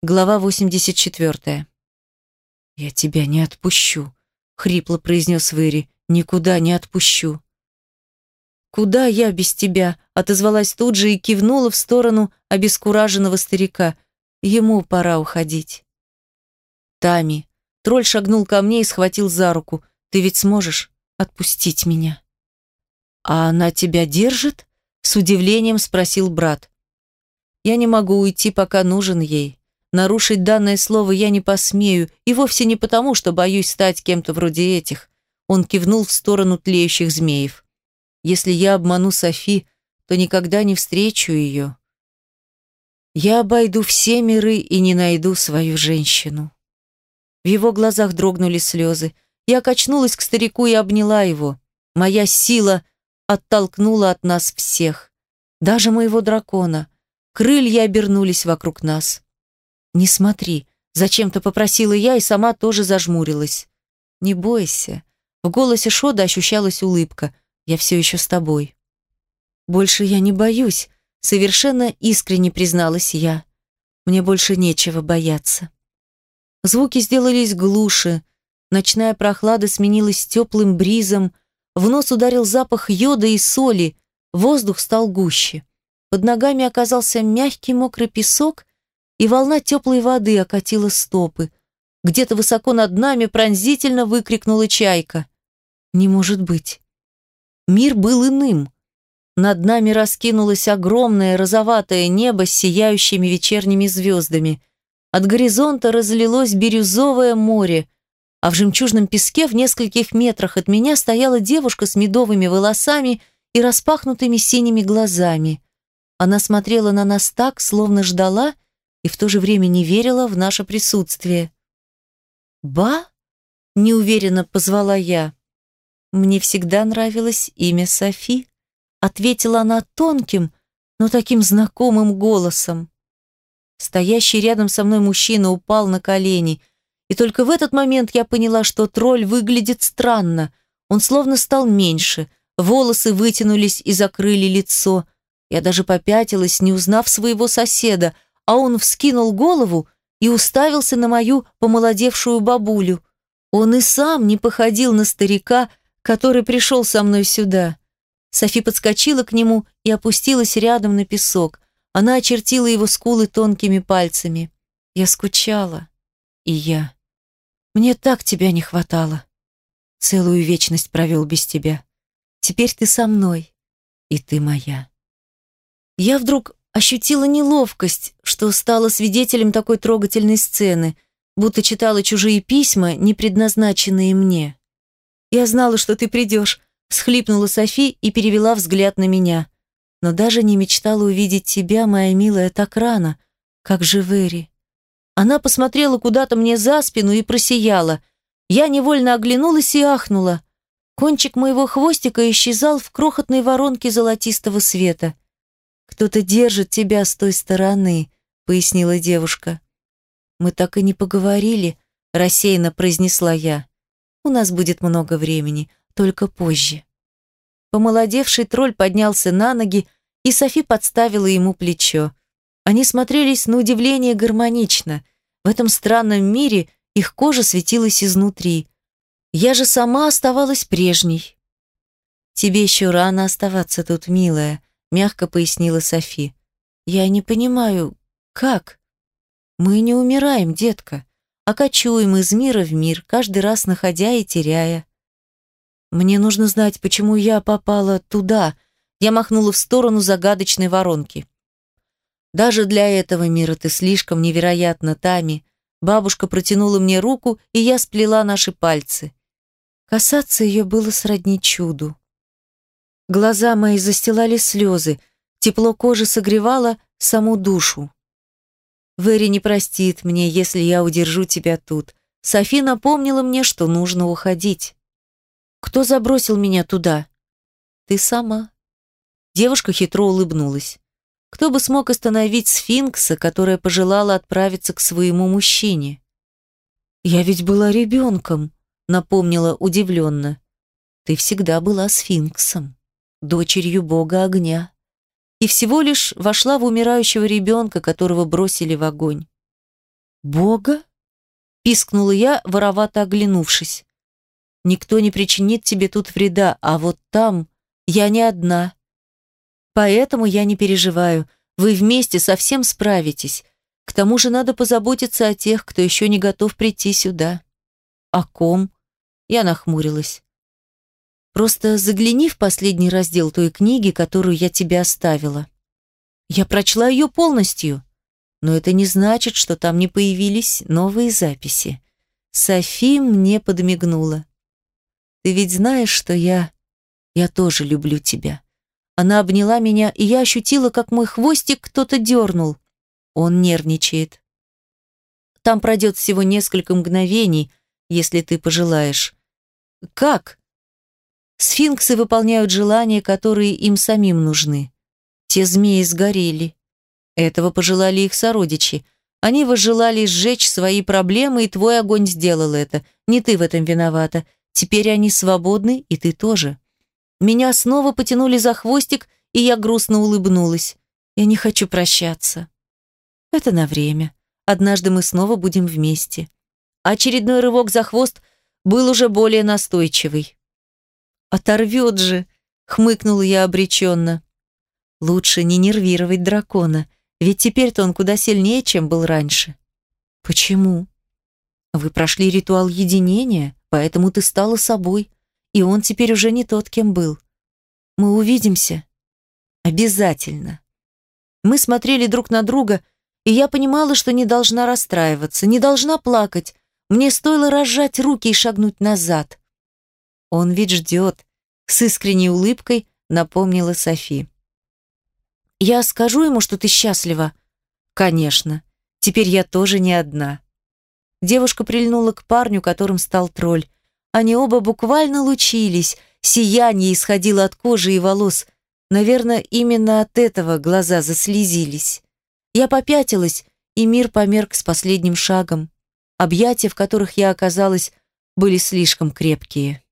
Глава 84. «Я тебя не отпущу», — хрипло произнес Вэри. «Никуда не отпущу». «Куда я без тебя?» — отозвалась тут же и кивнула в сторону обескураженного старика. «Ему пора уходить». «Тами». Тролль шагнул ко мне и схватил за руку. «Ты ведь сможешь отпустить меня?» «А она тебя держит?» — с удивлением спросил брат. «Я не могу уйти, пока нужен ей. Нарушить данное слово я не посмею, и вовсе не потому, что боюсь стать кем-то вроде этих». Он кивнул в сторону тлеющих змеев. «Если я обману Софи, то никогда не встречу ее. Я обойду все миры и не найду свою женщину». В его глазах дрогнули слезы. Я качнулась к старику и обняла его. Моя сила оттолкнула от нас всех. Даже моего дракона. Крылья обернулись вокруг нас. «Не смотри», — зачем-то попросила я и сама тоже зажмурилась. «Не бойся». В голосе Шода ощущалась улыбка. «Я все еще с тобой». «Больше я не боюсь», — совершенно искренне призналась я. «Мне больше нечего бояться». Звуки сделались глуше, ночная прохлада сменилась теплым бризом, в нос ударил запах йода и соли, воздух стал гуще. Под ногами оказался мягкий мокрый песок, и волна теплой воды окатила стопы. Где-то высоко над нами пронзительно выкрикнула чайка. «Не может быть!» Мир был иным. Над нами раскинулось огромное розоватое небо с сияющими вечерними звездами. От горизонта разлилось бирюзовое море, а в жемчужном песке в нескольких метрах от меня стояла девушка с медовыми волосами и распахнутыми синими глазами. Она смотрела на нас так, словно ждала и в то же время не верила в наше присутствие. «Ба?» – неуверенно позвала я. «Мне всегда нравилось имя Софи», – ответила она тонким, но таким знакомым голосом. Стоящий рядом со мной мужчина упал на колени, и только в этот момент я поняла, что тролль выглядит странно. Он словно стал меньше, волосы вытянулись и закрыли лицо. Я даже попятилась, не узнав своего соседа, а он вскинул голову и уставился на мою помолодевшую бабулю. Он и сам не походил на старика, который пришел со мной сюда. Софи подскочила к нему и опустилась рядом на песок. Она очертила его скулы тонкими пальцами. Я скучала. И я. Мне так тебя не хватало. Целую вечность провел без тебя. Теперь ты со мной. И ты моя. Я вдруг ощутила неловкость, что стала свидетелем такой трогательной сцены, будто читала чужие письма, не предназначенные мне. «Я знала, что ты придешь», — схлипнула Софи и перевела взгляд на меня но даже не мечтала увидеть тебя, моя милая, так рано, как же Вэри. Она посмотрела куда-то мне за спину и просияла. Я невольно оглянулась и ахнула. Кончик моего хвостика исчезал в крохотной воронке золотистого света. «Кто-то держит тебя с той стороны», — пояснила девушка. «Мы так и не поговорили», — рассеянно произнесла я. «У нас будет много времени, только позже». Помолодевший тролль поднялся на ноги, и Софи подставила ему плечо. Они смотрелись на удивление гармонично. В этом странном мире их кожа светилась изнутри. Я же сама оставалась прежней. «Тебе еще рано оставаться тут, милая», — мягко пояснила Софи. «Я не понимаю, как?» «Мы не умираем, детка, а кочуем из мира в мир, каждый раз находя и теряя. Мне нужно знать, почему я попала туда. Я махнула в сторону загадочной воронки. Даже для этого мира ты слишком невероятна, Тами. Бабушка протянула мне руку, и я сплела наши пальцы. Касаться ее было сродни чуду. Глаза мои застилали слезы, тепло кожи согревало саму душу. Вэри не простит мне, если я удержу тебя тут. Софи напомнила мне, что нужно уходить. Кто забросил меня туда? Ты сама. Девушка хитро улыбнулась. Кто бы смог остановить сфинкса, которая пожелала отправиться к своему мужчине? Я ведь была ребенком, напомнила удивленно. Ты всегда была сфинксом, дочерью бога огня. И всего лишь вошла в умирающего ребенка, которого бросили в огонь. Бога? Пискнула я, воровато оглянувшись. Никто не причинит тебе тут вреда, а вот там я не одна. Поэтому я не переживаю. Вы вместе совсем справитесь. К тому же надо позаботиться о тех, кто еще не готов прийти сюда. О ком? Я нахмурилась. Просто загляни в последний раздел той книги, которую я тебе оставила. Я прочла ее полностью, но это не значит, что там не появились новые записи. Софи мне подмигнула. Ты ведь знаешь, что я... Я тоже люблю тебя. Она обняла меня, и я ощутила, как мой хвостик кто-то дернул. Он нервничает. Там пройдет всего несколько мгновений, если ты пожелаешь. Как? Сфинксы выполняют желания, которые им самим нужны. Те змеи сгорели. Этого пожелали их сородичи. Они возжелали сжечь свои проблемы, и твой огонь сделал это. Не ты в этом виновата. Теперь они свободны, и ты тоже. Меня снова потянули за хвостик, и я грустно улыбнулась. Я не хочу прощаться. Это на время. Однажды мы снова будем вместе. Очередной рывок за хвост был уже более настойчивый. «Оторвет же!» — хмыкнула я обреченно. «Лучше не нервировать дракона, ведь теперь-то он куда сильнее, чем был раньше». «Почему?» «Вы прошли ритуал единения, поэтому ты стала собой и он теперь уже не тот, кем был. Мы увидимся? Обязательно. Мы смотрели друг на друга, и я понимала, что не должна расстраиваться, не должна плакать. Мне стоило разжать руки и шагнуть назад. Он ведь ждет, с искренней улыбкой напомнила Софи. Я скажу ему, что ты счастлива? Конечно. Теперь я тоже не одна. Девушка прильнула к парню, которым стал тролль. Они оба буквально лучились, сияние исходило от кожи и волос. Наверное, именно от этого глаза заслезились. Я попятилась, и мир померк с последним шагом. Объятия, в которых я оказалась, были слишком крепкие.